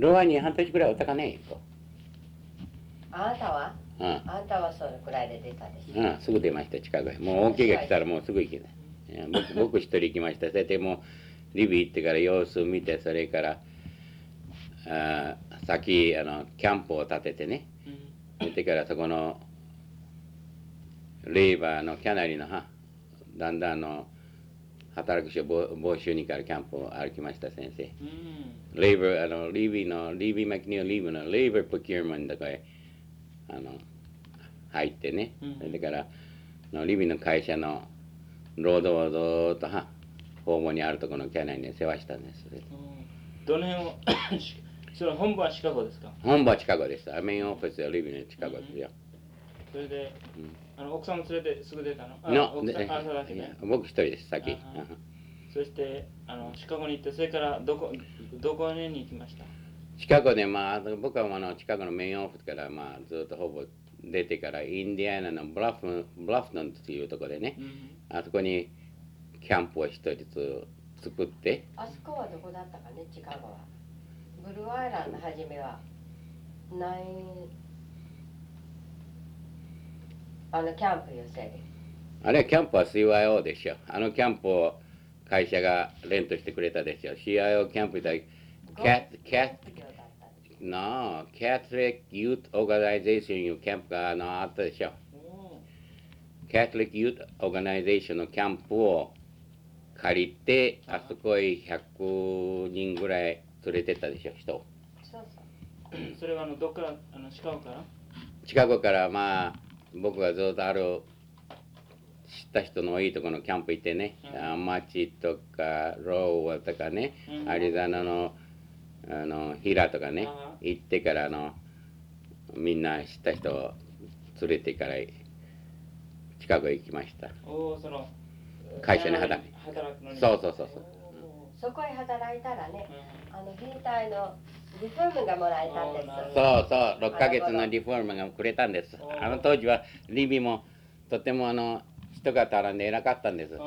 ロアに半年くらいおったかねあなたは？うん。あなたはそのくらいで出たでしょ？うん、すぐ出ました、近くへ。もう OK が来たらもうすぐ行けない。僕僕一人行きました。それでもう、リビ行ってから様子を見て、それから、あー先あの、キャンプを立ててね、見てからそこの、レーバーのキャナリのは、だんだんあの、働く人募募集にからキャンプを歩きました、先生。うんレーバー、あの、リビの、リビマキニオリーブのレーバープロキューマンだから、あの、入ってね、うんそれから、あのリビの会社の労働をずーっとは、訪問にあるところのキャナリに世話したんです。うんどの辺を それは本部はシカゴですか？本部はシカゴです。メインオフィスはリビのシカゴですよ。それでうんあの奥さんを連れてすぐ出たの？あのね僕一人です、先。そしてあのシカゴに行ってそれからどこどこに行きました？シカゴで、まあ、僕はあのシカゴのメインオフィスから、まあ、ずっとほぼ出てから、インディアナのブラフブラフトンっていうところでね、うん。あそこにキャンプを一人ずつ作って、あそこはどこだったかねシカゴは。ブルーアイランド初めは。ないあのキャンプよせりあれはキャンプは CYO でしょ。あのキャンプを会社がレントしてくれたでしょ。CYO キャンプだキャキャ業だったんです No, Catholic Youth Organization いうキャンプがあのあったでしょ。お Catholic Youth Organization のキャンプを借りて、あそこへ100人ぐらい連れてったでしょ、人を。そうそうーそれはあのどっからあのシカゴから？シカゴからまあ、僕がずっとある知った人の多いところのキャンプ行ってね、うん。アマチとかローワとかね、うん。アリゾナのあのヒラとかね、あ行ってからあのみんな知った人を連れてからシカゴへ行きました。会社に働働くのに。そうそうそうそう。そこへ働いたらねうあの兵隊のリフォームがもらえたんです。そうそう、6ヶ月のリフォームがくれたんです。あの当時はリビもとてもあの人が足らんで偉かったんです。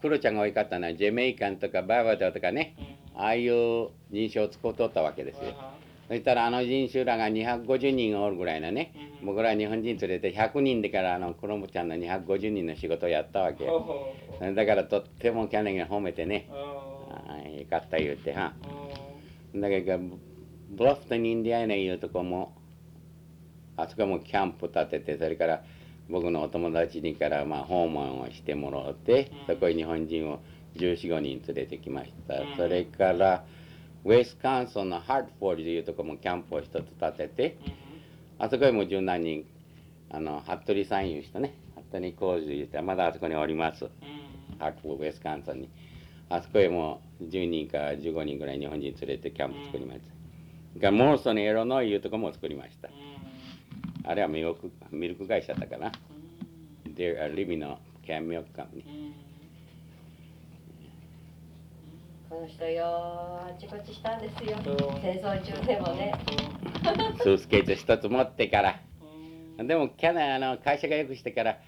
クロちゃんが多かったのはジェメイカンとかバーバドとかね、ああいう人種を使うとったわけですよ。あそしたらあの人種らが250人おるぐらいのね、うん。僕ら日本人連れて100人でからあのクロムちゃんの250人の仕事をやったわけ。だからとってもキャネが褒めてね、あああよかった言うては。ー。だけど、ブラフトンインディアナいうとこも、あそこもキャンプ立てて、それから僕のお友達にからまあ訪問をしてもらってうん、そこに日本人を14、5人連れてきましたうん。それから、ウェスカンソンのハートフォードというとこもキャンプを一つ立てて、あそこにも十何人、あの、服部さんいう人ね、服部浩二いう人はまだあそこにおります。ハートフォードウェスカンソンに。あそこへも10人か15人ぐらい日本人連れてキャンプ作りました。それからモーソエロノイいうとこも作りました。あれはミルクミルク会社だったかな。で、リビのキャンミルクカンパニー。うんこの人よあちこちしたんですよ戦争中でもねスーツケース一つ持ってから。うんでもキャナあの会社がよくしてから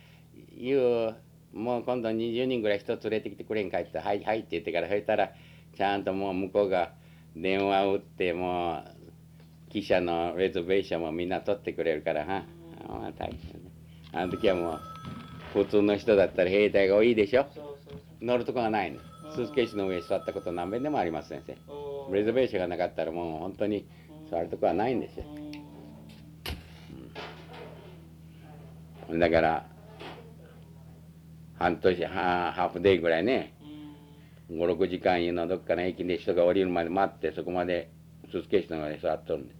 言うもう今度20人ぐらい人連れてきてくれんかって「はいはい」って言ってからそしたらちゃんともう向こうが電話を打ってもう記者のレゾベーションもみんな取ってくれるからはまあ大変ね。あの時はもう普通の人だったら兵隊が多いでしょ。乗るとこがないの。スーツケースの上に座ったこと何遍でもあります先生レゾベーションがなかったらもう本当に座るとこはないんですよ。うん。だから半年ハハーフデイぐらいねうん56時間のどっかの駅で人が降りるまで待ってそこまでスーツケースの上に座っとるんで。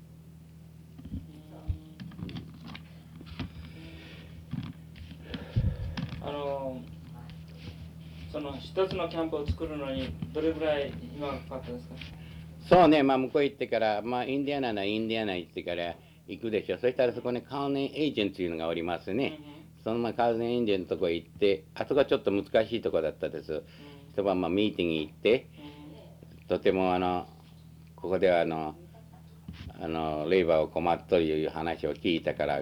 あのその一つのキャンプを作るのにどれぐらい暇がかかったんですか？そうねまあ向こう行ってからまあインディアナならインディアナ行ってから行くでしょ。そしたらそこにカーネンエージェントというのがおりますね、そのままカーネンエージェントのとこ行ってあそこはちょっと難しいとこだったです一晩まあミーティング行ってとてもあのここではあのあのレイバーを困っとるいう話を聞いたから、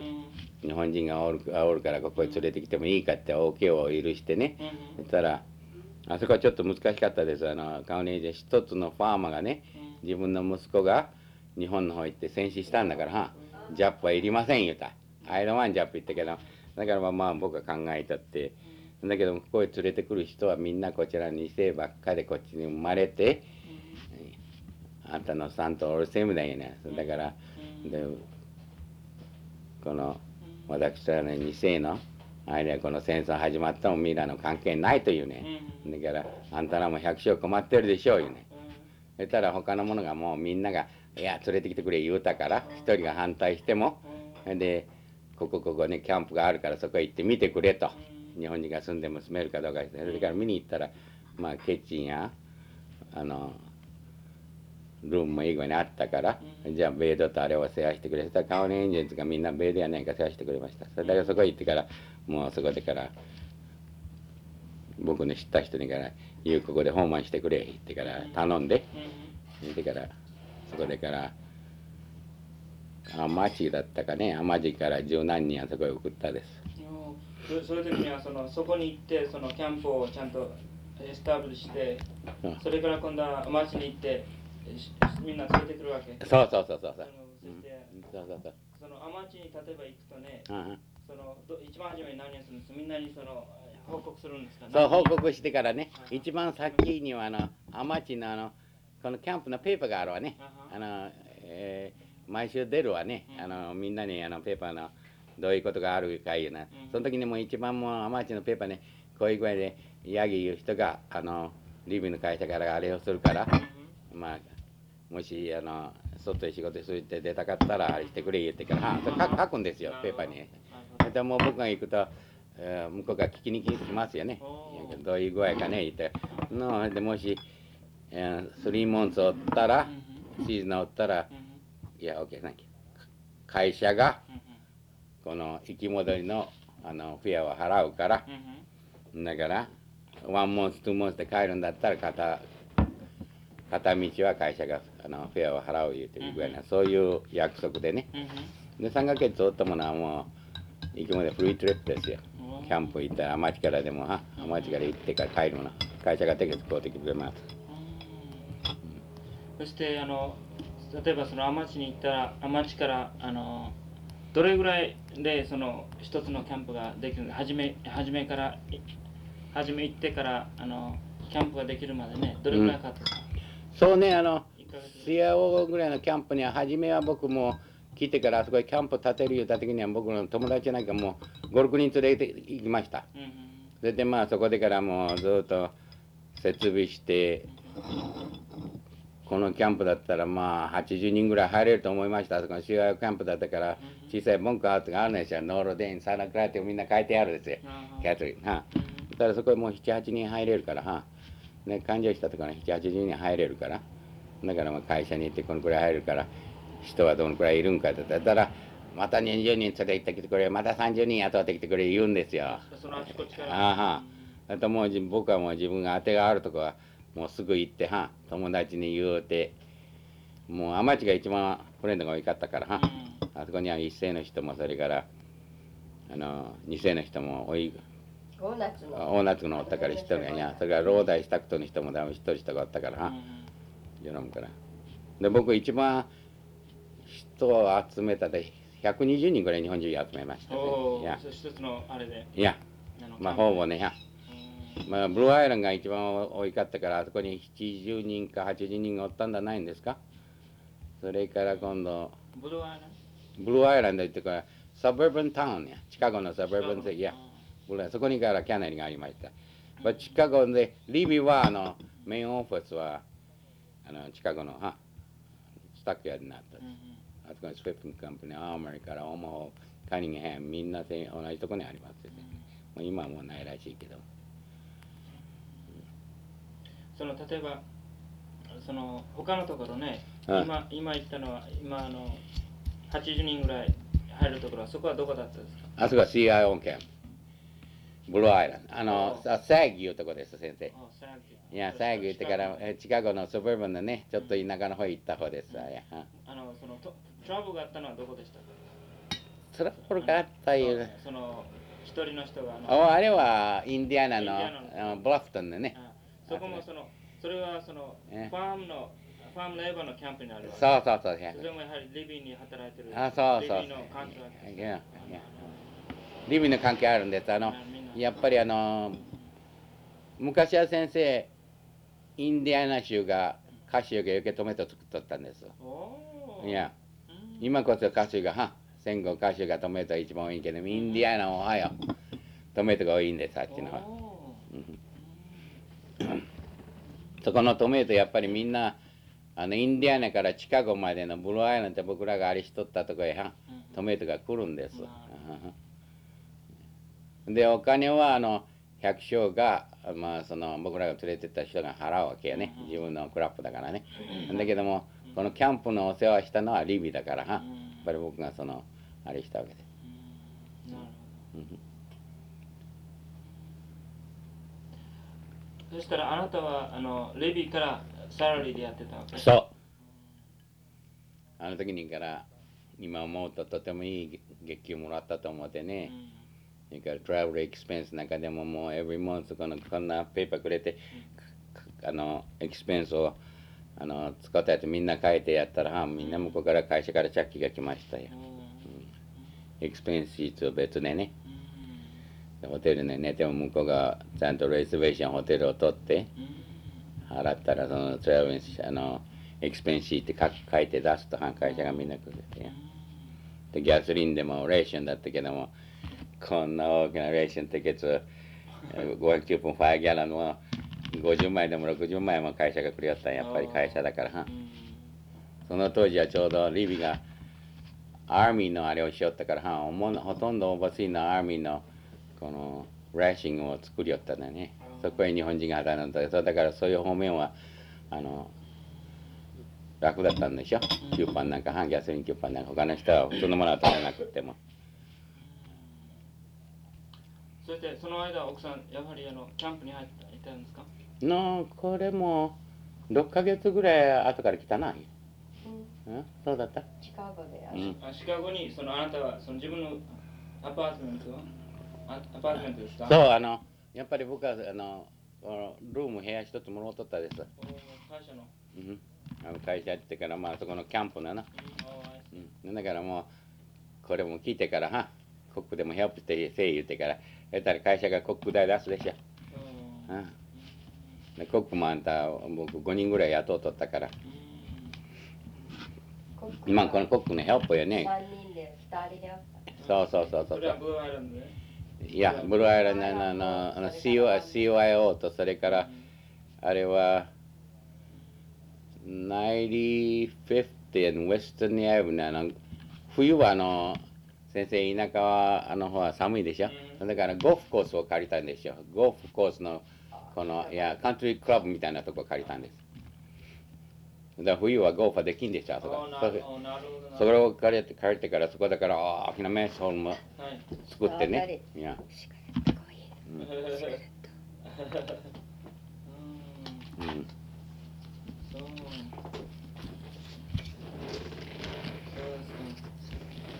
日本人がおるおるからここへ連れてきてもいいかって OK を許してね、そしたらあそこはちょっと難しかったです。あのカウネージ一つのファーマーがね自分の息子が日本の方行って戦死したんだからジャップはいりません言うた。アイロンワンジャップ言ったけどだからまあまあ僕は考えたってだけどここへ連れてくる人はみんなこちらに世ばっかでこっちに生まれてあんたのさんと俺セムだよねだからでこの私らの2世のあれはこの戦争始まったのもミラの関係ないというね。だからあんたらも百姓困ってるでしょうよね。そしたら他の者がもうみんなが「いや連れてきてくれ」言うたから一人が反対してもでここここねキャンプがあるからそこへ行って見てくれと日本人が住んでも住めるかどうかそれから見に行ったらまあキッチンやあのルームもいい具合にあったから、じゃあベイドとあれを世話してくれたらカウニーエンジェンズがみんなベイドやないか世話してくれました。それだけそこへ行ってからもうそこでから僕の知った人にから「言うここで訪問してくれ」言ってから頼んでてからそこでから天地だったかね。天地から十何人あそこへ送ったですそそれ時にはそのそこに行ってそのキャンプをちゃんとエスタブリしてうん。それから今度は町に行ってしみんな連れてくるわけ。そうそうそうそうそう。そのそしてそうそうそうそのアマチに例えば行くとねうんそのど一番初めに何をするんですか？みんなにその報告するんですかそう報告してからね。一番先にはあの天地のあのこのキャンプのペーパーがあるわね。あの、えー毎週出るわね。あのみんなにあのペーパーのどういうことがあるかいうな。その時にもう一番もう天地のペーパーねこういう具合でヤギいう人があのリビンの会社からあれをするからまあもしあの外で仕事するって出たかったらあれしてくれ言ってからは書書くんですよペーパーに。でもう僕が行くと、えー向こうが聞きに来ますよね。どういう具合かね言って。のでもし、えー、3モンスおったら、シーズンおったら、いや、OK、サンキュー。会社がこの行き戻りのあのフェアを払うから、だから、ワンモンス、ツーモンスで帰るんだったら片、片道は会社があのフェアを払う言うてるぐらいな、そういう約束でね。で、3ヶ月おったものはもう、行きまでフリートリップですよ。キャンプ行ったら、アマチからでも、はアマチから行ってから帰るもの。会社がテケツ買うてきてくれます。そしてあの例えばそのアマチに行ったらアマチからあのどれぐらいでその一つのキャンプができるの？初め初めからい初め行ってからあのキャンプができるまでねどれぐらいかかったんですか、そうね、あの、スヤオぐらいのキャンプには、初めは僕も来てから、あそこへキャンプ建てる言った時には、僕の友達なんかもう5、6人連れて行きました。うんうん。それでまあそこでからもうずっと設備してこのキャンプだったらまあ80人ぐらい入れると思いました。あそこのシワキャンプだったから小さい文句アウトがあるんですよノーロデインサナクラってみんな書いてあるんですよ。キャトリン。はだからそこへもう78人入れるからはね患者したところに780人入れるからだからまあ会社に行ってこのくらい入るから人はどのくらいいるんかって言ったらまた20人連れて行ってきてくれまた30人雇ってきてくれ言うんですよ。ああはあともうじ僕はもう自分が当てがあるとこはもうすぐ行っては友達に言うて。もうアマチが一番フレンドが多かったからはあそこには一世の人もそれからあの二世の人も多い。大夏の。大夏のおったから一人がいやそれからローダイスタクトの人も多分一人人がおったからはジョノムから。で僕一番人を集めたで120人ぐらい日本中集めましたね。おいや。お一つのあれで。いや。あのまあほぼねや。うんまあ、ブルーアイランドが一番多いかったから、あそこに70人か80人がおったんじゃないんですか？それから今度、ブルーアイランブルーアイランドってから、サブーンタウンや、シカゴのサブーンで、いや、ブルーそこにからキャナリがありました。まあ、シカゴで、リビは、あの、メインオフィスは、あの、シカゴの、は、スタックヤードになった。うんうん。あそこにスウィフトカンパニー、アーマリからオマホ、カニングハム、みんなで同じところにありますよね。もう今はもうないらしいけど。その例えばその他のところね、はい今今言ったのは今あの80人ぐらい入るところはそこはどこだったんですか？あそこはャンプ。ブルーアイランド。あの、さサーギいうとこです、先生。いや、サーギ言ってから、えシカゴのスブーバンのね、ちょっと田舎の方行った方ですわ。いや、はあのそのトトラブルがあったのはどこでしたか？トラブルがあったいう。その一人の人がああれはインディアナのブラフトンでね。あそこもそのそれはそのえ？ファームのファームレーバーのキャンプになるわけ。そうそうそう。やそれもやはりリビーに働いてる。あそうそうリビーの環境が。いやいやリビンの関係あるんです。あのやっぱりあの昔は先生インディアナ州が歌手が余計トメト作っとったんです。いや。うん。今こそ歌手がは戦後歌手がトメト一番多いけどインディアナオハイオトメトが多いんですあっちの方そこのトメトやっぱりみんなあのインディアナからシカゴまでのブルーアイランて僕らがあれしとったとこへトメトが来るんです。でお金はあの百姓が、まあ、その僕らが連れてった人が払うわけやね。自分のクラップだからね。だけどもこのキャンプのお世話したのはリビだからはやっうんぱり僕がそのあれしたわけで。うん。なるうん。ほどそしたらあなたはあのレビーからサラリーでやってたわけ。そう。あの時にから今思うととてもいい月給もらったと思ってね。それからトラベルエクスペンスなんかでももう every month このこんなペーパーくれて、かあのエクスペンスをあの使ったやつみんな書いてやったらはみんな向こうから会社からチャッキが来ましたよ。うん。エクスペンスシーツを別でね。うんホテルで寝ても向こうがちゃんとレースベーションホテルを取ってうん。払ったらそのトラベルあのエクスペンスシート書書いて出すとは会社がみんなくれてよでギャソリンでもレーションだったけどもこんな大きなレーションテケツ500分ファイギャランは50枚でも60枚も会社がくれよったんや。っぱり会社だからはうん。その当時はちょうどリビがアーミーのあれをしよったからはほとんどオーバーシーのアーミーのこのラッシングを作りよったんだよね。そこへ日本人が働いた。んだそうだからそういう方面はあの楽だったんでしょ？キューパンなんかはギャソリンキューパンなんか他の人は普通のものは取れなくっても。そしてその間奥さんやはりあのキャンプに入っていたんですか？のこれも6ヶ月ぐらい後から来たな、うん。うん、そうだった？シカゴで。うん。あシカゴにそのあなたはその自分のアパートメントはそうあのやっぱり僕はあのルーム部屋一つもらっとったです、お会社の。うん、あの会社行ってからまあそこのキャンプのな、うんだからもうこれも聞いてからはコックでもヘルプしてせえ言ってからやったら会社がコック代出すでしょ、うん。うん、でコックもあんた僕5人ぐらい雇うとったから。今このコックのヘルプよね。3人で2人でやった。そうそうそうそそうれはブルーアイランドでいやブルーアイランドのあのあの CY CYO とそれからあれは 95th and Western Avenue あの冬はあの先生田舎はあの方は寒いでしょ、うん。だからゴルフコースを借りたんですよ。ゴルフコースのこのいやカントリークラブみたいなとこ借りたんですだから冬はゴルフはできんでしょあそこ。おなそれを借りて借りてからそこだから大きなメスホールもはい作ってね。いや、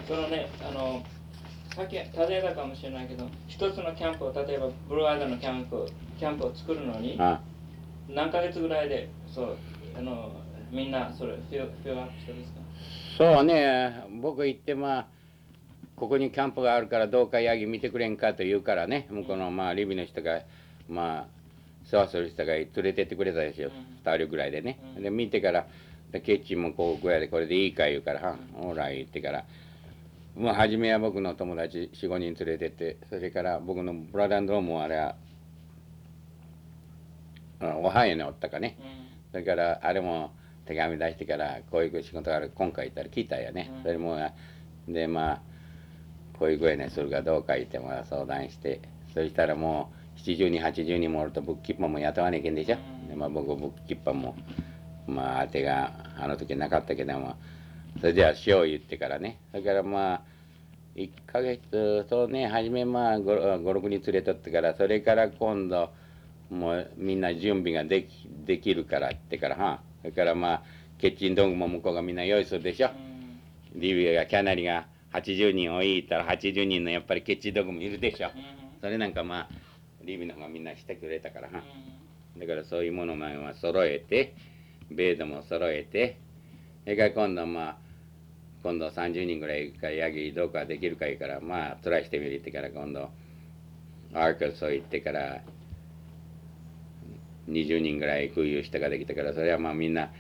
そのね。あのさっき尋ねたかもしれないけど一つのキャンプを例えばブルーアイランドのキャンプキャンプを作るのにあ。何ヶ月ぐらいでそうあのみんなそれフィルフィルアップしたんですか？そうね僕行ってまあここにキャンプがあるからどうかヤギ見てくれんかと言うからね向こうのまあリビの人がまあ世話する人が連れてってくれたですよ、うん。2人ぐらいでね、うん。で見てからでケッチンもこうぐらいでこれでいいか言うから「はんオーライ」言ってからもう初めは僕の友達45人連れてってそれから僕のブラダンドローもあれはあオハイオにおったかね。うそれからあれも手紙出してからこういう仕事がある今回言ったら聞いたよね、うん。それもでまあこういう声ねするかどうか言っても相談してそしたらもう70人80人もおるとブックキーパーも雇わなきゃいけんでしょ、うん。でまあ僕ブックキーパーもまあ当てがあの時なかったけども。それじゃあしよう言ってからね。それからまあ1ヶ月そうね初めまあ56人連れとってからそれから今度もうみんな準備ができできるからってからはそれからまあキッチン道具も向こうがみんな用意するでしょ。ん。リビアがキャナリが80人を言ったら80人のやっぱりキッチン道具もいるでしょ。うん。それなんかまあリビの方がみんなしてくれたからだからそういうものをまあ揃えてベッドも揃えてそれから今度まあ今度30人ぐらいかヤギどうかできるかいいからまあトライしてみるってから今度アーカソ行ってから20人ぐらい空輸したができたからそれはまあみんな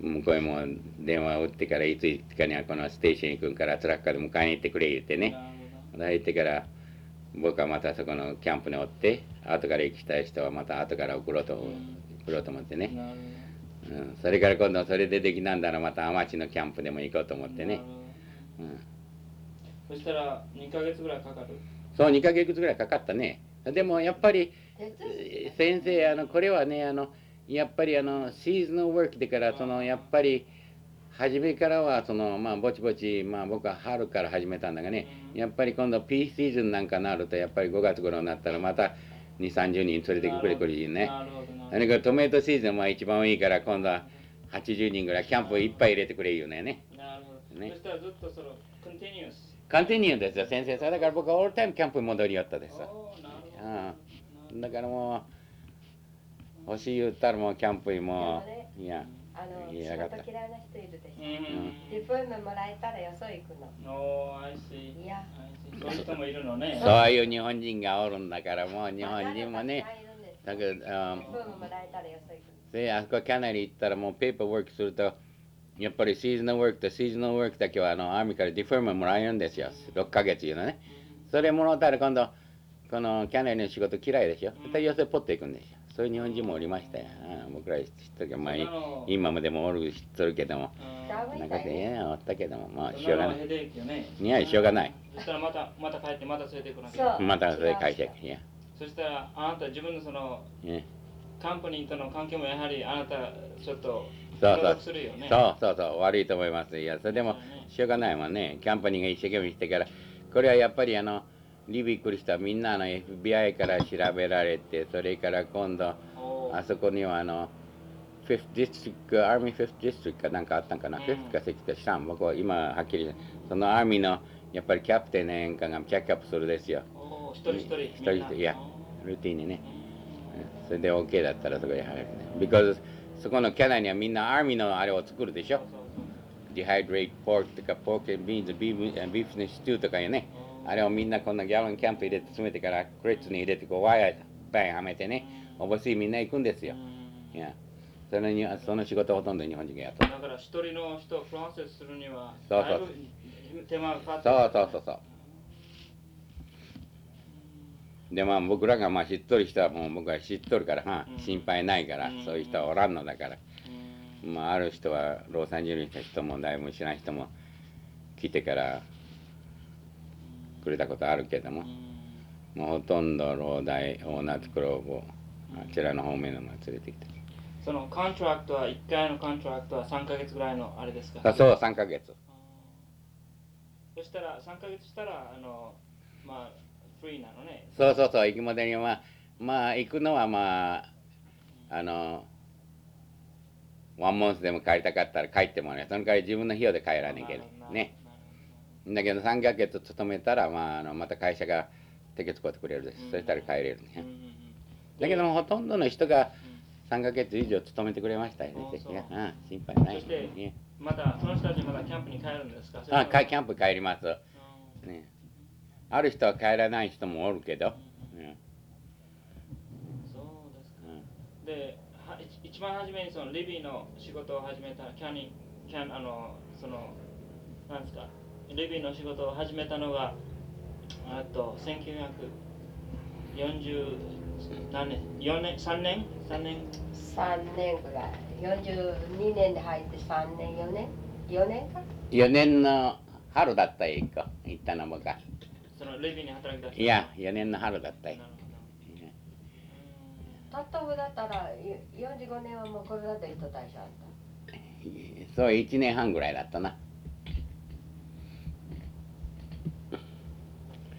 向こうへも電話を打ってからいついつかにはこのステーション行くんからトラッカーで迎えに行ってくれ言ってね。行ってから僕はまたそこのキャンプにおって後から行きたい人はまた後から送ろうと送ろうと思ってね、うん、それから今度それでできなんだらまたアマチのキャンプでも行こうと思ってね。うん、どそしたら2ヶ月ぐらいかかる？そう2ヶ月ぐらいかかったね。でもやっぱり先生あのこれはねあのやっぱりあのシーズンのワークだからそのやっぱり初めからはそのまあぼちぼちまあ僕は春から始めたんだがねやっぱり今度ピーシーズンなんかなるとやっぱり5月頃になったらまた2 3 0人連れてくれくれるほどなそれからトメトシーズンは一番いいから今度は80人ぐらいキャンプいっぱい入れてくれ言うね。ねなるほど、ね。そしたらずっとそのコンティニュースカンティニューですよ先生さだから僕はオールタイムキャンプに戻りよったです。ああだからもう欲しい言ったらもうキャンプにもいやあの仕事嫌いな人いるでしょ。うん。ディプロイメントもらえたらよそ行くの。おー、I see いや。そういう人もいるのね。そういう日本人がおるんだからもう日本人もねだけど、ディプロイメントもらえたらよそ行くであそこキャナリ行ったらもうペーパーワークするとやっぱりシーズンのワークとシーズンのワークだけはあのアーミーからディフォームもらえるんですよ。6ヶ月いうのね。それもらったら今度このキャナリの仕事嫌いでしょ？で寄せポッと行くんですよそういう日本人もおりましたよ、うん僕ら知っとるけど、まあ、い今までもおる知っとるけども。なんかでおったけども。まあしょうがない。いやしょうがない。そしたらまたまた帰ってまた連れてこなきゃまたそれ会社いやそしたらあなた自分のそのいやカンパニーとの関係もやはりあなたちょっとそうそう。そうそうそう悪いと思いますいやそれでもしょうがないもんね。キャンパニーが一生懸命してから。これはやっぱりあのリビ来る人はみんなあの FBI から調べられてそれから今度あそこにはあの 5th District Army 5th District かなんかあったんかな、うん。5th か 6th か知らん。僕は今はっきりそのアーミーのやっぱりキャプテンなんかがチェックアップするですよ。一人一人一人一人いやルーティンにね。うん。それで OK だったらそこに入るね。Because そこのキャナにはみんなアーミーのあれを作るでしょ？そうそうそう。ディハイドレイトポークとかポークビーンズビーフビーフのシチューとかいうねあれをみんなこんなギャロンキャンプ入れて詰めてからクレッツに入れてこうワイヤーバンはめてねおぼしいみんな行くんですよ。うん。いや。そのにその仕事ほとんど日本人がやっとる。だから一人の人をプロセスするにはそうそう。手間がかかってそうそうそうそう。でまあ僕らがまあ知っとる人はもう僕は知っとるから、まあうん。心配ないから、うん。そういう人はおらんのだから、うん。まあ、ある人はロサンゼルスの人もだいぶ知らん人も来てからくれたことあるけども、もうほとんどローダイオーナーズクローブをあちらの方面のも連れてきて。その contract は1回の contract は3ヶ月ぐらいのあれですか？あそう3ヶ月。そしたら3ヶ月したらあのまあ free なのね。そうそうそう行くまでにはまあまあ行くのはまああの one months でも帰りたかったら帰ってもねその代わり自分の費用で帰らなきゃねだけど3ヶ月勤めたら、まあ、あのまた会社が手けつこってくれるです、うん。そしたら帰れるね、うんうんうん。だけどもほとんどの人が3ヶ月以上勤めてくれましたよね。いやう。ん。心配ないそしてねまたその人たちまたキャンプに帰るんですか？あかキャンプ帰ります、うん。ね、ある人は帰らない人もおるけど、うん。そうですか。うん。で一番初めにそのリビーの仕事を始めたキャニキャンあのそのなんですか？リビーの仕事を始めたのがあと1940何年4年3年？3年？3年ぐらい。42年で入って3年4年？4年か？4年の春だったよ一個。行ったの僕はそのリビーに働き出したいや4年の春だったよ。たっただったらよ45年はもうコロラド行っとったでしょあんた。そう1年半ぐらいだったな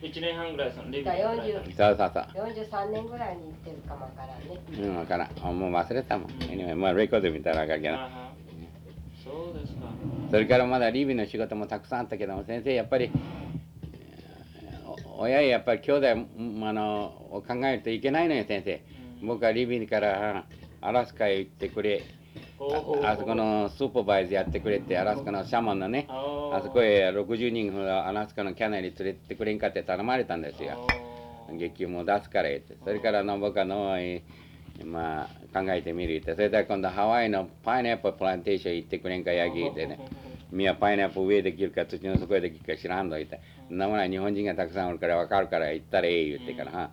1年半ぐらいそのリビだーに働いた40そうそうそう43年ぐらいに行ってるかもわからんねうん、わからん。あもう忘れたもん。うん anyway まあ、レコード見たらわかるけど。そうですかそれからまだリビの仕事もたくさんあったけども、先生、やっぱり、お親やっぱり兄弟うんあのを考えるといけないのよ、先生。うん僕はリビからあアラスカへ行ってくれ。おああそこのスーパーバイズやってくれってアラスカのシャマンのねああそこへ60人ほどアラスカのキャナリ連れてってくれんかって頼まれたんですよ。月給も出すから言って。それからの僕はのえーまあ考えてみるって。それから今度ハワイのパイナップルプランテーション行ってくれんかやぎってねみはパイナップル上できるか土の底へできるか知らんと言って。そん。なものは日本人がたくさんおるから分かるから行ったらええ言ってから。は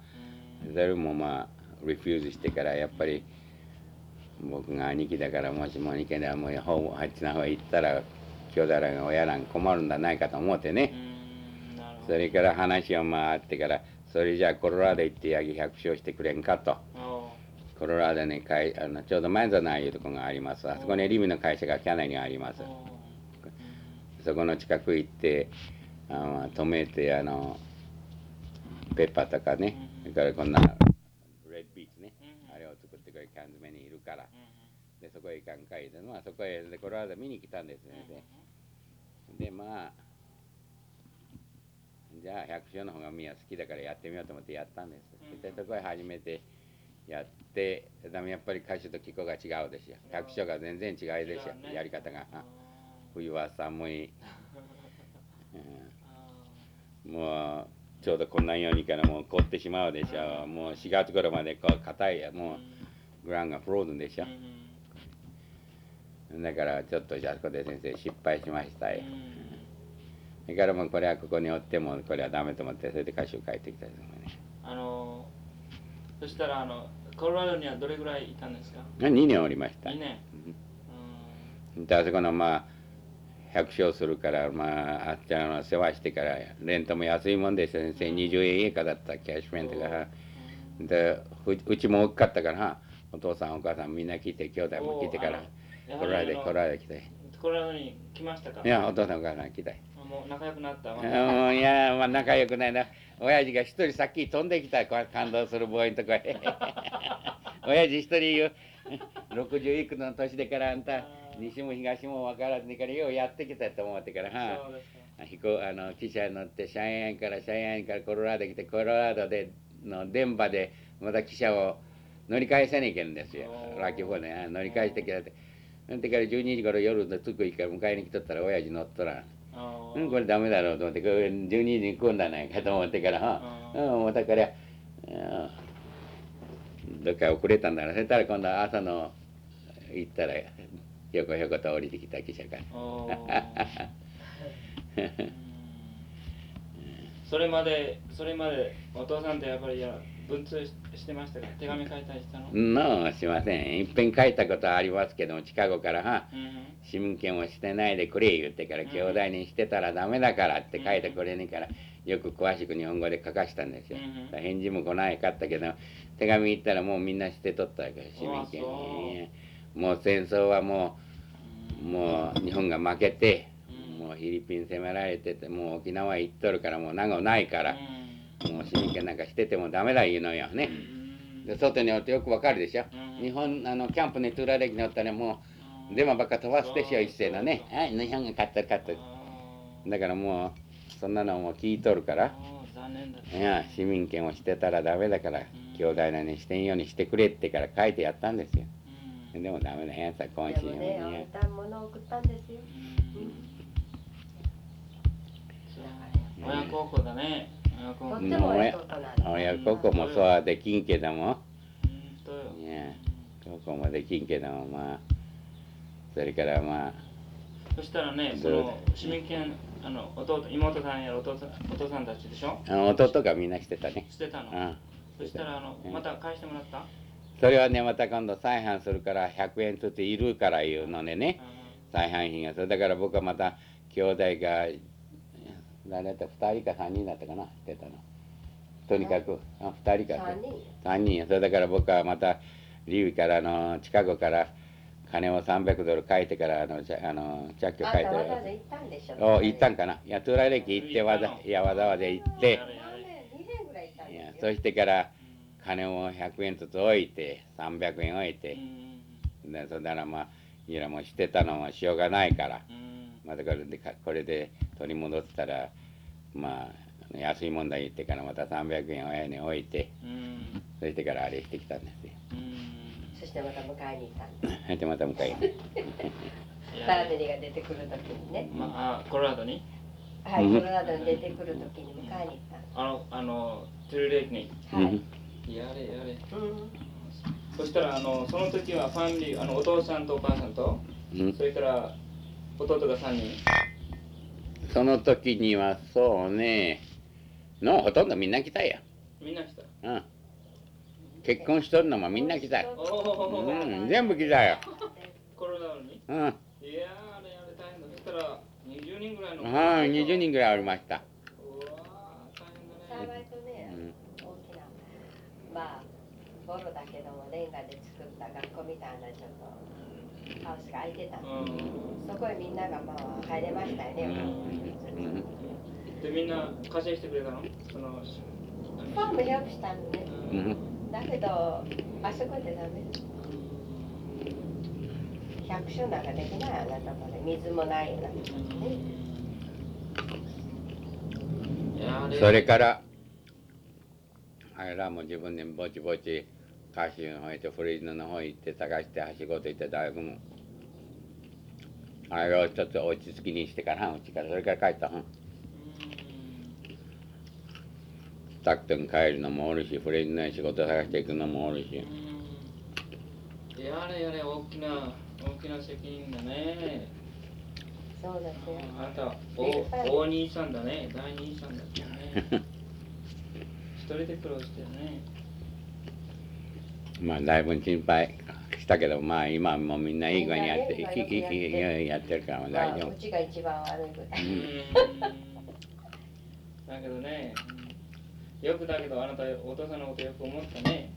それもまあリフューズしてからやっぱり僕が兄貴だからもしも兄貴ではもうほぼあっちの方へ行ったら兄弟らが親らが困るんだないかと思ってね、それから話をまああってからそれじゃあコロラド行ってヤギ百姓してくれんかと。コロラドにかいあのちょうどマンザナーいうとこがあります。あそこにリミの会社がキャナにあります。そこの近く行ってあの止めてあのペッパーとかねそれからこんなレッドビーツねあれを作ってくれるキャンズメにいるから。でそこへ行かんかいで、まあ、そこへでコロラド見に来たんですね。ででまあじゃあ百姓の方がみんな好きだからやってみようと思ってやったんです、うんでそこへ初めてやってでもやっぱり歌手と気候が違うでしょ。百姓が全然違いでしょ、やり方が。冬は寒い、うん。もうちょうどこんなようにからもう凍ってしまうでしょ。もう4月頃までこう硬いもうグラウンドがフローズンでしょ？だからちょっとじゃあそこで先生失敗しましたよ。それからもうこれはここにおってもこれはダメと思ってそれで歌詞を書いてきたんですよねあのそしたらあのコロラドにはどれぐらいいたんですか？2年おりました。2年。であそこのまあ百姓するからまああっちゃんの世話してからレントも安いもんで先生。20円以下だったキャッシュメントが。でううちも大きかったからお父さんお母さんみんな来て兄弟も来てからおーこらえでやはりあのこらえで来てコロラドに来ましたか？いやお父さんお母さん来た。いもう仲良くなった。うんいやまあ仲良くないな。親父が一人さっき飛んできたこ感動するボーイのとこへ 親父一人言う。60いくつの年でからあんた西も東も分からずにからようやってきたと思ってから。は飛行あの汽車に乗ってシャイアンからシャイアンからコロラド来てコロラドでの電波でまた汽車を乗り換えせにゃいけんですよ。ラッキーフォーであ乗り換えしてきたって。ほんでから12時頃夜の着く日から迎えに来とったら親父乗っとらんうん、これダメだろうと思って、これ12時に来んだないかと思ってから、はうん、もうだから、うん、どっか遅れたんだな。そしたら今度朝の行ったら、ひょこひょこと降りてきた汽車か。それまでそれまでお父さんってやっぱりや文通ししてましたか手紙書いたりしたの、のしません。いっぺん書いたことはありますけども、シカゴから、はうん。市民権をしてないでくれ言ってから、うん兄弟にしてたらダメだからって書いてくれねえから、よく詳しく日本語で書かしたんですよ。うん。返事も来ないかったけど、手紙言ったらもうみんなしてとったわけ市民権あそうもう戦争はもう、もう日本が負けて、うん。もうフィリピン攻められてて、もう沖縄行っとるからもう長ないから、もう市民権なんかしててもダメだ言うのよね。で外におってよくわかるでしょ。うん日本あのキャンプにトゥラレキにおったらもう電話ばっか飛ばすでしょ一斉のね。はい日本が勝った勝った。だからもうそんなのも聞いとるから。いや市民権をしてたらダメだから、兄弟らにしてんようにしてくれってから書いてやったんですよ。うんでもダメなやつは今週でもね、あにんた物を送ったんですよ。親孝行だねとっても親孝行なんです。親孝行もそうはできんけども、本当よ。いや孝行もできんけどもまあそれからまあそしたらね、その市民権、あの弟妹さんやお父さんお父さんたちでしょ？あの弟がみんなしてたね。捨てたの？うん。そしたらあのうん。また返してもらった、それはねまた今度再販するから100円ずついるからいうのでね。再販品がそれだから僕はまた兄弟が誰だった2人か3人だったかなしてたの。とにかくあ2人か三人。3人それだから僕はまたリュウからあの近くから金を300ドル書いてからあのあのチャッキをあ書いてわざ行ったんでしょ。お行ったんかな。いやトゥラレキ行ってわざいやわざわざ行って。いや。そしてから金を100円ずつ置いて300円置いて。うん。でそれならまあいやもうしてたのはしようがないからうんまたこれでかこれで取り戻ったらまあ安いもんだ言ってからまた300円親に置いてうん。そしてからあれしてきたんですよ。うん。そししてまた迎えに行ったんで でまた迎えに。サーデリが出てくる時にね。まあ、あコロラドに？はい、うんコロラドに出てくる時に迎えに行ったあの、あの、トゥルーレイクに。すはい、うんやれやれ。うん。そしたら、あの、その時はファミリー、あの、お父さんとお母さんと、うん。それから弟が3人。その時にはそうね。のほとんどみんな来たよ、みんな来た。うん、結婚しとるのもみんな来た。うん、全部来たよ、コロラドに。うん、いやー、あれあれ大変だ。そした。ら、20人ぐらいの。はい、20人ぐらいおりました、うわー、大変だね。幸いとね、うん。大きなまあボロだけどもレンガで作った学校みたいなちょっとハウスが空いてたんで、うん。そこへみんながまあ入れましたよね、うん。で、みんな貸してしてくれたの？その、ファームヘルプしたのね。うん、だけどあそこでダメ。百姓なんかできないあなたこれ水もないような。ねそれからあれらも自分でぼちぼち歌手の方行ってフリーズの方行って探してはしごと行って大学もあれを一つ落ち着きにしてからうちからそれから帰ったうん。タクトに帰るのもおるしフリーズの仕事探していくのもおるし。やれやれ大きな大きな責任だね。そうですよあなたお大兄さんだね。大兄さんだっね。一人で苦労してるね。まあだいぶ心配したけどまあ今はもうみんないい具合にやってみんなね生き生き生きやって。るからまあ大丈うちが一番悪いぐらいうん。だけどねよくだけどあなたお父さんのことよく思ったね。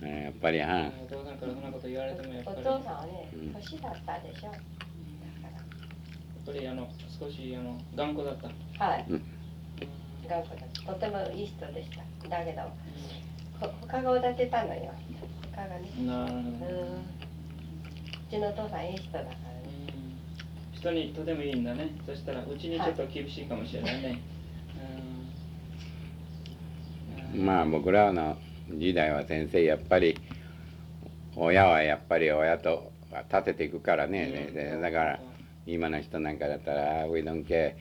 夫 やっぱりはお父さんからそんなこと言われてもやっぱおり父さんはねうん。年だったでしょ。だかやっぱりあの少しあの頑固だった。らはい。うん。頑固だった。とてもいい人でした。だけどほ他がおだてたのよ他がね。なるほど。うん。うちのお父さんいい人だからね。人にとてもいいんだね。そしたらうちにちょっと厳しいかもしれないね、うん。まあ僕らの時代は先生やっぱり親はやっぱり親と立てていくからね、でだから今の人なんかだったら「We don't care、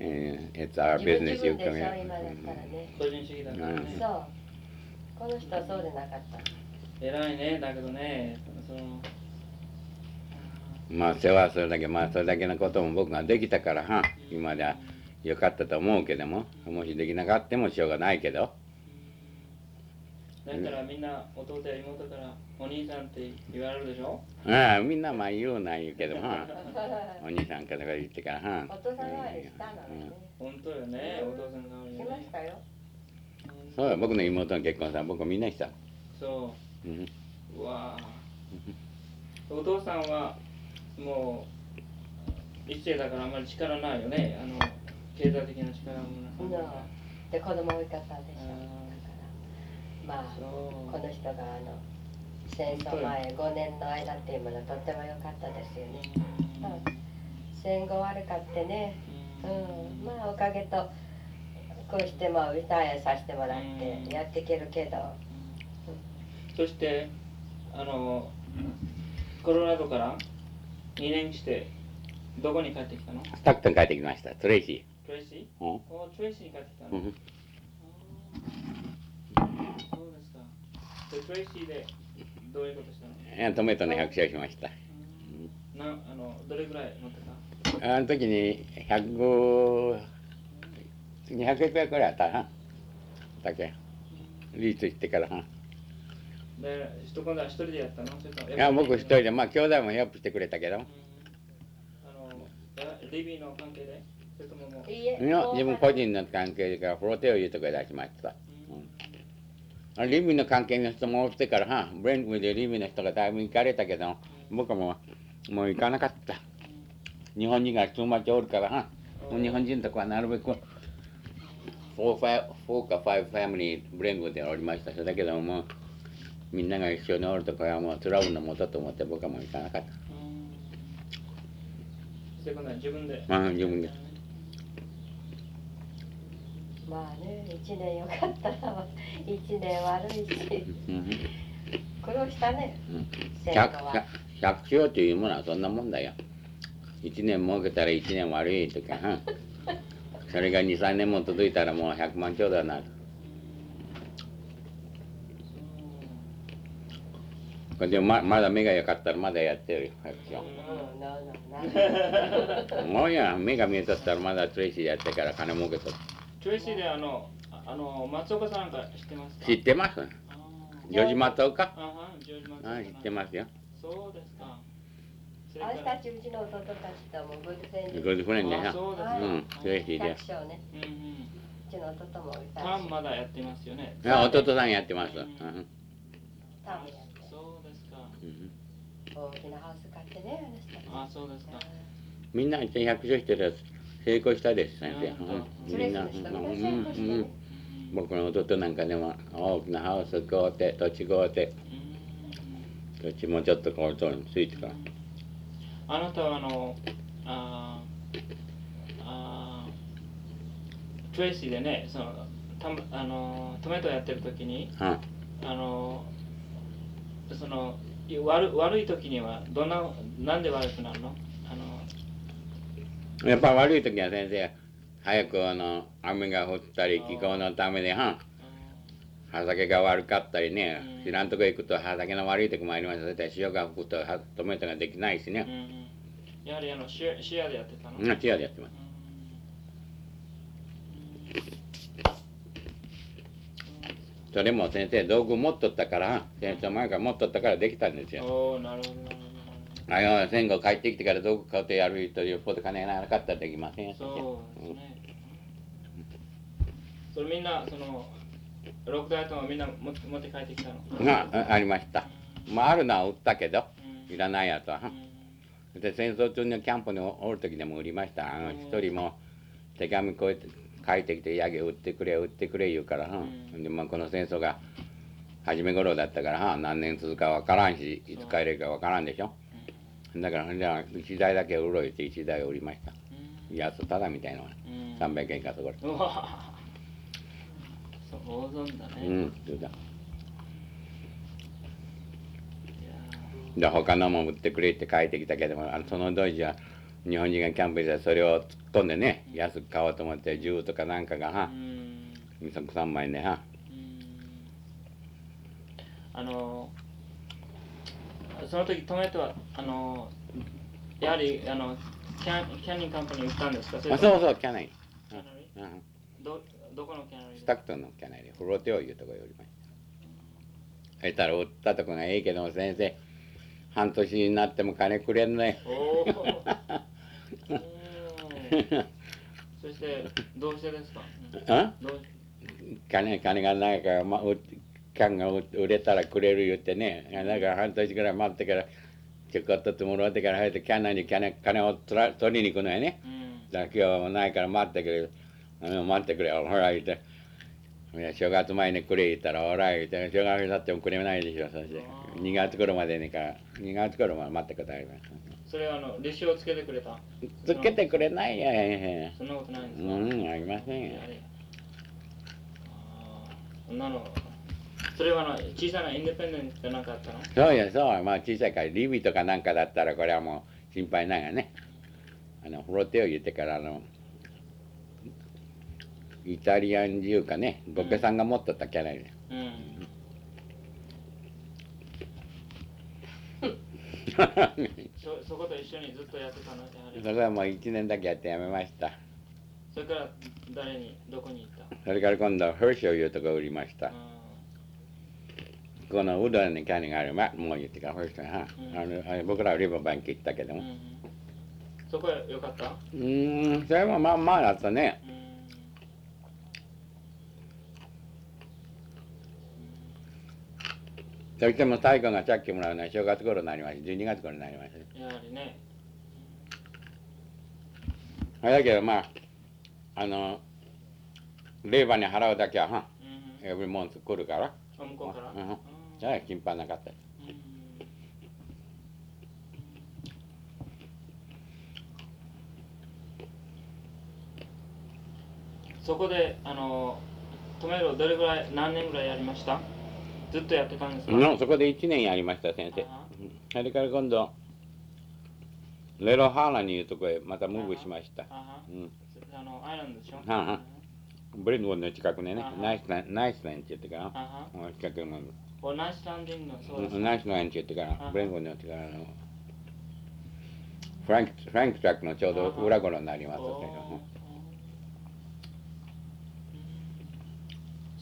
えー It's our business 自 you 分でしょ come 今だ here ったらね。個人主義だからね、そう。この人はそうでなかった偉いねだけどねそのまあ世話するだけまあそれだけのことも僕ができたからは今ではよかったと思うけどももしできなかったもしょうがないけど。だからみんな弟や妹からお兄さんって言われるでしょ？ああみんなまあ言うな言うけどは お兄さんから言ってからはお父さん代わりしたのね。本当よねお父さんが来ましたよ。そうだ僕の妹の結婚さ僕みんなした、そう。ん、ううわあお父さんはもう一世だからあんまり力ないよね。あの経済的な力もうんないで子供多かったでしょだからまあこの人があの戦争前5年の間っていうものはとっても良かったですよね。戦後悪かってね。うん。まあおかげとこうしても retire させてもらってやっていけるけどそしてあのコロラドから2年してどこに帰ってきたの？スタクトン帰ってきました。トレイシトレイシー、うん。ーおトレイシーに帰ってきたの、うんそうですか？でトレイシーでどういうことしたの？いやトメトの百姓しました。なあのどれぐらい乗ってた？あの時に100 200エクくらいあったな。だけ。リーチしてからはいで一今度は一人でやったの？それともや僕一人でまあ兄弟もヘルプしてくれたけど。うんあのやリビーの関係で？それとももう？いや自分個人の関係からフロテを言うとこへ出しましたあリビの関係の人もおってからはブレンクでリビの人がだいぶ行かれたけど僕ももう行かなかった。日本人が数まちおるからはもう日本人のとこはなるべく4か5ファミリーブレンクでおりました。だけどもみんなが一緒におるとこはもうトラブルのもとと思って僕はもう行かなかった。自分で。まあ自分で。まあね1年よかったら1年悪いし。苦労したね。百百百姓というものはそんなもんだよ。一年儲けたら一年悪いとかはそれが23年も続いたらもう100万ちょうどにな。るこれでもままだ目が良かったらまだやってるよ百姓うんなるほどな。もうや目が見えとったらまだトレイシーやってから金儲けとる。トレイシーであのああの松岡さんなんか知ってますか？知ってます。ジョージ松岡あはジョージ松岡さんあ知ってますよ。そうですか。あからたちうちの弟たちともグッドフレンドゴルフフレンドやあそうですか、うんトレイシーで。百姓ね。うんうん。うちの弟もいたし。ターンまだやってますよね。あ弟さんやってます、うん。タームやってそうですかうん大きなハウス買ってねあの人たち。あそうですか。みんな百姓してるやつ成功したです先生、うんみんな成功してね僕の弟なんかでも大きなハウス買うて土地買うて土地もちょっと買うとついてからあなたはあのあーあートレイシーでねそのたあのトメトやってる時にうんあのその悪悪い時にはどんななんで悪くなるの？あのやっぱ悪い時は先生早くあの雨が降ったり気候のためでは畑が悪かったりねうん。知らんとこ行くと畑の悪い時もあります。絶対潮が吹くとはトメトができないしね。うんうん。やはりあのシェアシェアでやってたの、うんチアでやってますそれも先生道具持っとったから先生前から持っとったからできたんですよ。なるほどあの戦後帰ってきてから道具買うてやる人よっぽど金がなかったらできません？そうですね。それみんな、その、6台ともみんな持って持って帰ってきたの？があありました。まああるのは売ったけどうん。いらないやつは。うん。で戦争中のキャンプにおる時でも売りました。あの一人も手紙こうやって書いてきて「やげ売ってくれ売ってくれ」言うから、うん。でまあ、この戦争が初め頃だったからは何年続くかわからんしいつ帰れるかわからんでしょ。だからじゃあ1台だけ売ろう言って1台売りました。うん。安ただみたいなうん。300円かそこで。うわそう大損だね。いうんそうだ。やで他のも売ってくれって書いてきたけどもその当時は日本人がキャンプでそれを突っ込んでね安く買おうと思って銃とかなんかがーはうん。二足三枚では。うん。あのその時トメトはあのやはりあのキャンキャニンカンパニー売ったんですか？それあそうそうキャナイ。キャナリー？うん。どどこのキャナリー？スタクトンのキャナイでフロテオいうとこよりましたそしたら売ったとこがええけども先生半年になっても金くれんのよおおうん そしてどうしてですか、うんあ金金がないから、まあ、う缶が売売れたらくれる言ってねだから半年ぐらい待ってからちょこっとってもらってから入ってキャナに金金を取ら取りに行くのよね。うん。だから今日はないから待ってくれ。待ってくれほら言って。いや正月前にくれ言ったらほら言って。正月だってもくれないでしょそして。2月頃までにから2月頃まで待ってくださいそれはあの履歴をつけてくれた。つけてくれないよそんなことないんですうか、んありませんよ。あーそんなのそれはあの小さなインディペンデントかなんかあったの？そうよそうまあ小さいからリビとかなんかだったらこれはもう心配ないよね。あのフロテを言ってからあのイタリアン中かね。ゴケさんが持っとったキャラでうん そそこと一緒にずっとやってたのそれはもう1年だけやってやめました。それから誰にどこに行った？それから今度ヘルショーいうとこ売りました。あこのウドにキャニがあるまもう言ってからヘルショーは、うん。あの僕らはリバーバンク行ったけども。ーうん。そこはよかった？うーんそれもまあまあだったね。うん。そしても最後がさっきもらうのは正月頃になりました12月頃になりましたやはりね。だけどまああの令和に払うだけははうん。エブリモンス来るから。あ向こうから。うん。うん。じゃあ金パンなかった。うん。そこであの止めるどれぐらい何年ぐらいやりました？ずっとやってたんですか、のそこで1年やりました先生。それから今度レロハーラにいうとこへまたムーブしました。あはうん。あのアイランドでしょ？ブレンドの近くでねナイスランナイスランって言ってから。近くのおナイスランディングのそうです、ナイスランって言ってからブレンドの近くの。フランクフランクトラックのちょうど裏頃になりますおー。ね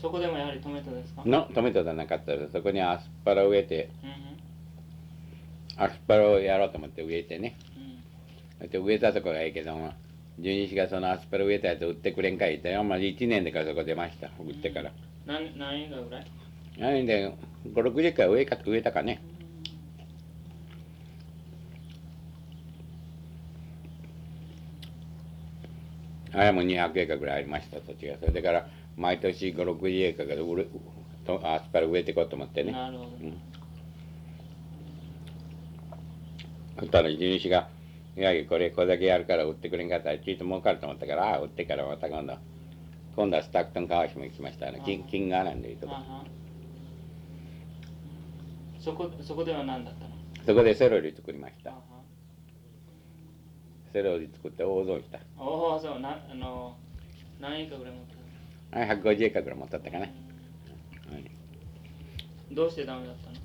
そこでもやはりトメトですか？のトメトじゃなかったです。そこにアスパラ植えて。うん。アスパラをやろうと思って植えてねうんで植えたとこがいいけども十二支がそのアスパラ植えたやつ売ってくれんかいってよまあ1年でからそこ出ました売ってから。何何円ぐらい？何で560回植えか植えたかね。あれも200エーカーぐらいありました土地が。それから毎年560エーカーから売るとアスパラ植えていこうと思ってね。なるほど、うん。そしたら地主が「いやいやこれこれだけやるから売ってくれんかったらちょっと儲かると思ったからああ売ってからまた今度今度はスタックトン川島行きましたね。金金川なんでいうとこ。そこそこでは何だったの？そこでセロリ作りました。セロリ作って大損した。おおそうなあの何円かぐらい持ってあれ150エーカーぐらい持っとったかな、たどうしてダメだったの？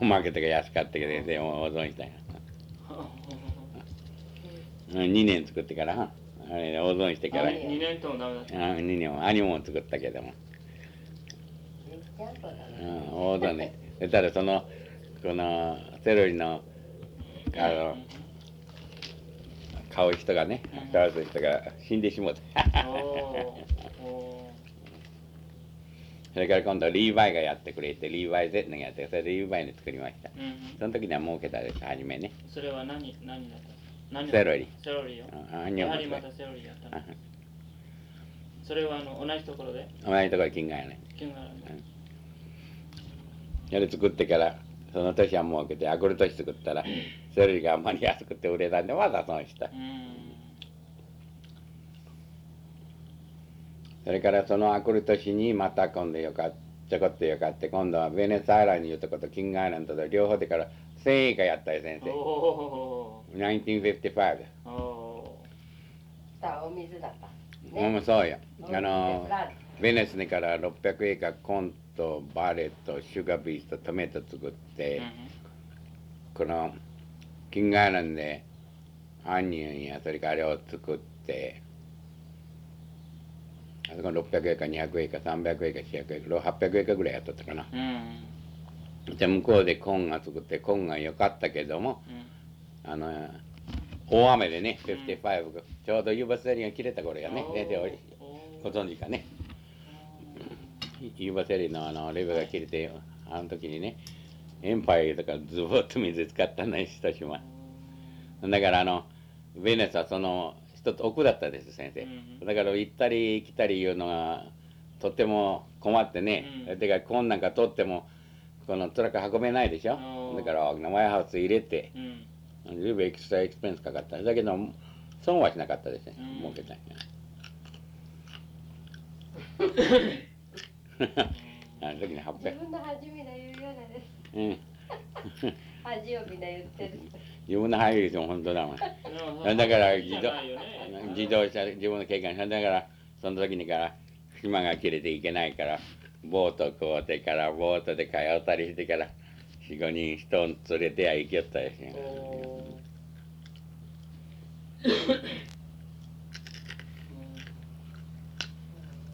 うん、負けてが安かったけどでも大損したんや 2年作ってからあれ大損してから。2年ともダメだった。2年も兄も作ったけども。うねん、大損ねそしたらそのこのセロリのあの買う人がねうん。買う人が死んでしもうた。それから今度リーバイがやってくれてリーバイ Z がやってそれでリーバイに作りました。ーうん。その時には儲けたです初めね。それは何何だった何セロリ。セロリよ。うん兄もやはりまたセロリやったのそれはあの同じところで？同じところ金がやね。金があるん。だそれ作ってからその年は儲けてあくる年作ったら セロリがあんまり安くて売れたんでまだ損したうん。それからそのあくる年にまた今度よかちょこっとよかって今度はベネスアイランドいうとことキングアイランドと両方でから1000円以下やったよ先お生。お1955おお水だったうんそうよお水あのベネスにから600エーカー corn と barley と sugar beets と tomato 作って、このキングアイランドで onion やそれからあれを作ってあそこ600エーカー200エーカー300エーカー400エーカー800エーカーぐらいやっとったかなうんじゃあ向こうで corn が作って corn が良かったけどもうんあの大雨でね55がちょうどユーバセリが切れた頃やね。先生おりご存知かね。ユーバセリのあのレベルが切れてあの時にねエンパイアとかズボッと水使ったのにしたしま。だからあのベネスはその一つ奥だったです先生、うんだから行ったり来たりいうのがとっても困ってね、うん。てかこんなんか取ってもこのトラック運べないでしょ。うんだから大きなワイハウス入れてうんずいぶんエクストラエクスペンスかかった。だけど損はしなかったですね、うん。儲けたんや。あの時に自800分の恥みな言うようなです。うん。恥をみんな言ってる。自分の入る人も本当だもん。うんだからいいじゃないよね。自動車自分の経験だからその時にから島が切れていけないからボート買うてからボートで通ったりしてから45人人を連れては行きよったですねお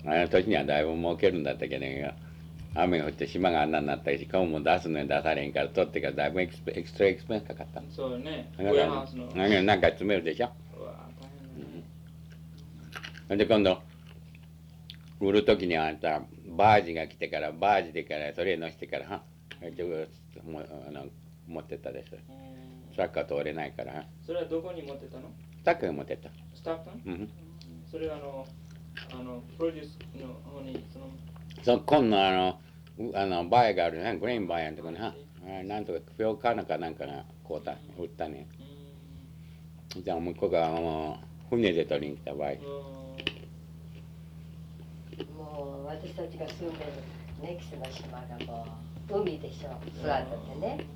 あの年にはだいぶ儲けるんだったけど雨が降って島があんなになったし顔も出すのに出されんから取ってからだいぶ expe- extra expense かかったーそうよね。だかなんか詰めるでしょう。わ大変だね。それで今度売る時にはあんたバージが来てからバージでからそれ乗してからはちょもうあの持ってったですうんサッカー通れないからはそれはどこに持ってたの？サッカー持ってった。スタッフンうん。それはあのあのプロデュースの方にそのそ今度あのうあのバイがあるね。グレーンバイのとこに。はあなんとかフィオカナかなんかが買うた売ったね。じゃあ向こうがもう船で取りに来た場合。うん。もう私たちが住んでるネキスの島がもう海でしょ。スワートってね。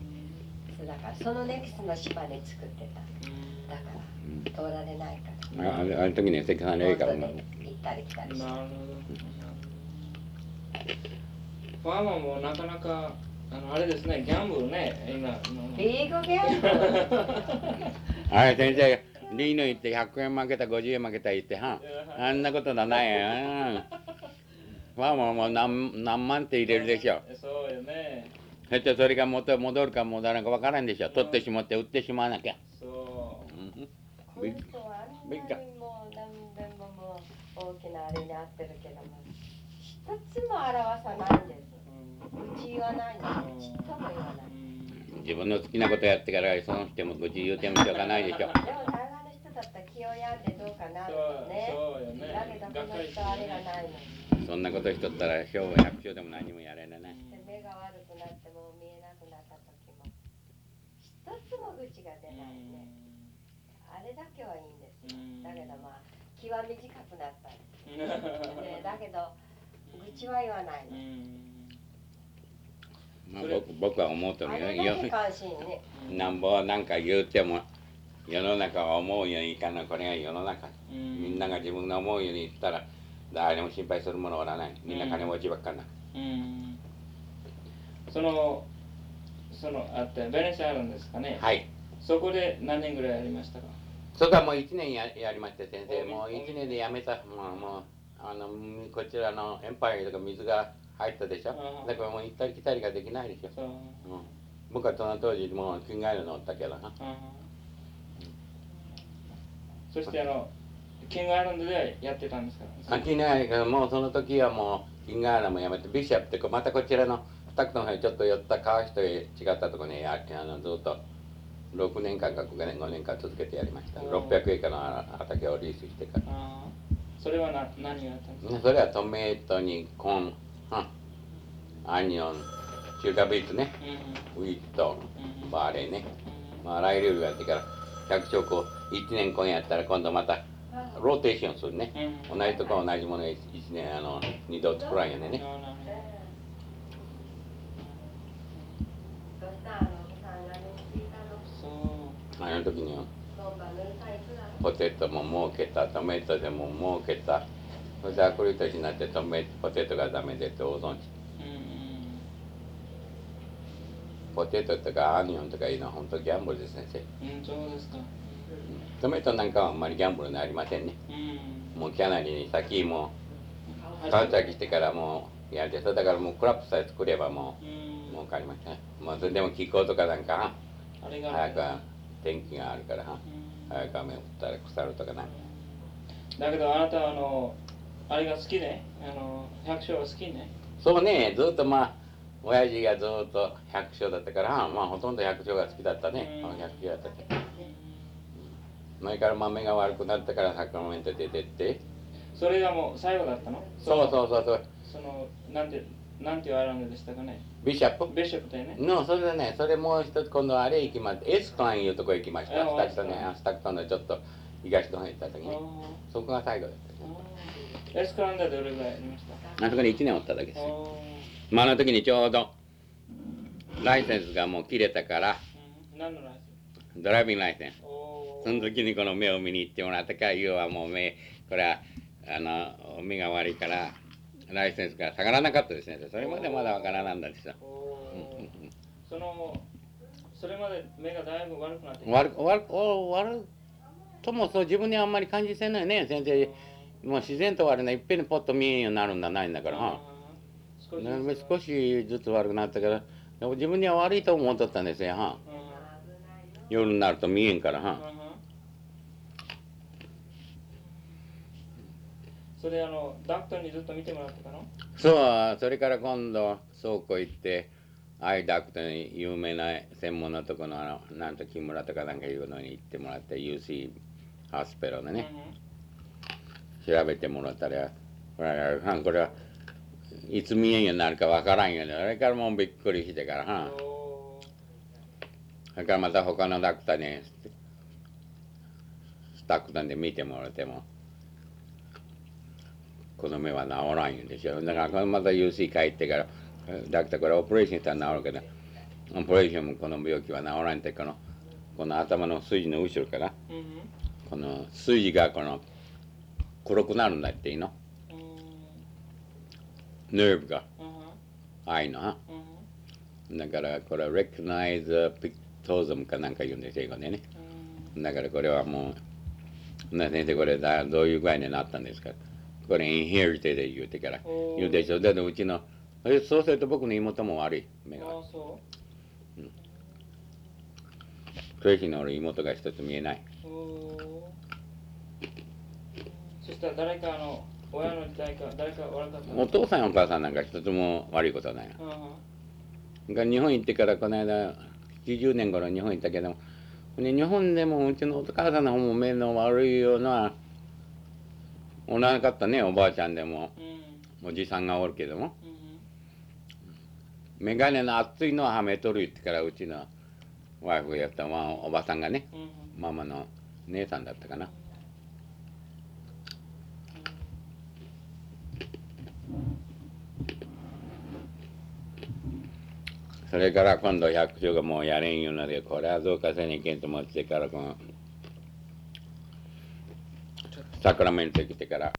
だからそのネキスの島で作ってた。だから通られないから。ああれあの時ね関さんの映画もボートで行ったり来たりして。なるほど。ファーマーもなかなかあのあれですねギャンブルね今のビーグギャンブルあれ先生リーノ行って100円負けた50円負けた言ってはあんなことだないようんまあもうもう何何万って入れるでしょ。そうよね。そしてそれが元戻るか戻らないか分からんでしょ。取ってしまって売ってしまわなきゃ、そうんこの人はあんなにもう何べん。ももう大きなあれに合ってるけども一つも表さないんですう、ち言わないのちっとも言わない自分の好きなことやってからその人も愚痴言うてもしょうがないでしょ。でも台湾の人だったら気を病んでどうかなるそうのね。だけどこの人あれがない。のそんなことしとったら商売百姓でも何もやれない目が悪くなってもう見えなくなった時も一つも愚痴が出ないね。あれだけはいいんですよ。だけどまあ気は短くなったり、ね、だけど愚痴は言わないの。まあ、僕僕は思うとあねれだけ関心ね。なんぼなんか言うても世の中は思うようにいかんのこれが世の中。みんなが自分の思うように言ったら誰も心配するものおらない。みんな金持ちばっかりなうん。そのそのあってベネチアあるんですかね。はい。そこで何年ぐらいやりましたか？そこはもう1年ややりまして先生。もう1年でやめたもうもうあのこちらのエンパイアとか水が入ったでしょ。うん。だからもう行ったり来たりができないでしょ、そう。うん、僕はその当時もう近帰るのおったけどな。うん。そしてあのキングアイランドでやってたんですか？あ近帰るもうその時はもう近帰るのもやめてビショップってまたこちらの二区の方にちょっと寄った川下へ違ったところにやあのずっと6年間か5年5年間続けてやりました。うん600エーカーの畑をリースしてから。あー。それはな何をやったんですか？それはトメトにコーン、うん、onion、sugar beets ね、 wheat、うん barley ね、まあ、あらゆる料理がやってから、百姓こう、1年間やったら今度またローテーションするね。うん。同じとこ同じもの1年、あの、2度作らんやねね。なるほどどうしたあのお子さんがね聞いたのそうあの時には。ポテトも儲けた、 tomato でも儲けた。それでアクリル年になってトメポテトがダメでってご存知。うんポテトとかアニオンとかいうのは本当ギャンブルですね、先生。うんうんそうですか。トメトなんかはあんまりギャンブルになりませんね。うん。もうキャナリに先もう川崎してからもうやってそれだからもうクラップさえ作ればもうん。う儲かりましたね。もうそれでも気候とかなんかあれが。早く天気があるからうん。早く雨降ったら腐るとかなだけどあなたはあのあれが好きね。あの百姓が好きね。そうね。ずっとまあ親父がずっと百姓だったからまあほとんど百姓が好きだったね。うん。百姓だったってそれから豆が悪くなったからサクラメント出てって。それがもう最後だったのそうそうそうそう。そのなんてなんていうアイランドでしたかね？ビシャップベショップでね。のそれでねそれもう一つ今度あれ行きまエストンいうとこ行きました。あスタクトンねあスタクトンのちょっと東の方に行った時あねそこが最後だったエスクランでどれぐらいやりました？あそこに1年おっただけですあよまああの時にちょうどライセンスがもう切れたから何のライセンドライビングライセンス。その時にこの目を見に行ってもらったから要はもう目これはあの目が悪いからライセンスが下がらなかったですね。それまでまだわからなんだですよおうんうんー。そのそれまで目がだいぶ悪くなってうん悪く悪悪ともそう自分にあんまり感じせんのよね。先生もう自然と悪いな。いっぺんにポッと見えんようになるんだないんだから。は少しなるべく少しずつ悪くなったからでも自分には悪いと思っとったんですよ。は夜になると見えんから。はそれあのダクトにずっと見てもらってたの？そうそれから今度倉庫行ってアイダクトに有名な専門のとこのあのなんと木村とかなんかいうのに行ってもらって UC ハスペロでね、調べてもらったらこれはこれはいつ見えんようになるかわからんよねそれからもうびっくりしてからはおそれからまた他のダクターにスタッフなんで見てもらってもこの目は治らん言うんでしょだからこれまた UC 帰ってからだからこれオペレーションしたら治るけどオペレーションもこの病気は治らんってこのこの頭の筋の後ろからうん。この筋がこの黒くなるんだっていいの。うん。ネーブが。うん。あいの。はうん。だからこれ recognize pictosm かなんか言うんです英語でね。だからこれはもうな先生これだどういう具合になったんですかこれインヘリテで言うてから。言うでしょ。だってうちのえそうすると僕の妹も悪い。目が。そトレイシーの俺妹が一つ見えない。そしたら誰かの親の誰か誰か悪かったの？お父さんお母さんなんか一つも悪いことはないうんが日本行ってからこの間90年頃日本行ったけどもね日本でもうちのお母さんの方も目の悪いようなおらなかったねおばあちゃんでも。うん。おじさんがおるけども。うん。眼鏡の厚いのははめとる言ってからうちのワイフがやった、まあ、おばさんがね。うん。ママの姉さんだったかな。それから今度百姓がもうやれんいうのでこれはどうかせにいけんと思ってからこのサクラメント来てから